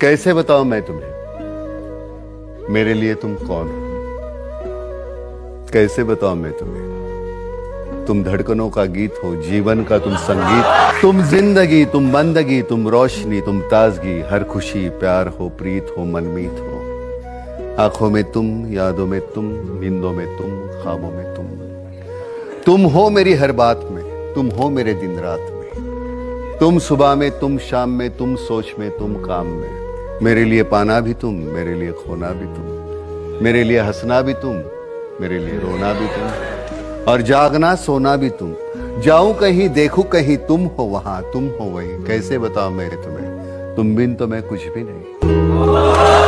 कैसे बताऊँ मैं तुम्हें? मेरे लिए तुम कौन हो? कैसे बताऊँ मैं तुम्हें? तुम धड़कनों का गीत हो, जीवन का तुम संगीत तुम ज़िंदगी, तुम बंदगी तुम रोशनी, तुम ताजगी, हर खुशी, प्यार हो, प्रीत हो, मनमीत हो। आँखों में तुम, यादों में तुम, नींदों में तुम ख्वाबों में तुम। तुम हो मेरी हर बात में, तुम हो मेरे दिन रात में। तुम सुबह में, तुम शाम में, तुम सोच में, तुम काम में। मेरे लिए पाना भी तुम, मेरे लिए खोना भी तुम, मेरे लिए हंसना भी तुम, मेरे लिए रोना भी तुम, और जागना सोना भी तुम। जाऊँ कहीं, देखू कहीं, तुम हो वहाँ, तुम हो वहीं। कैसे बताओ मेरे तुम्हें? तुम बिन तो मैं कुछ भी नहीं।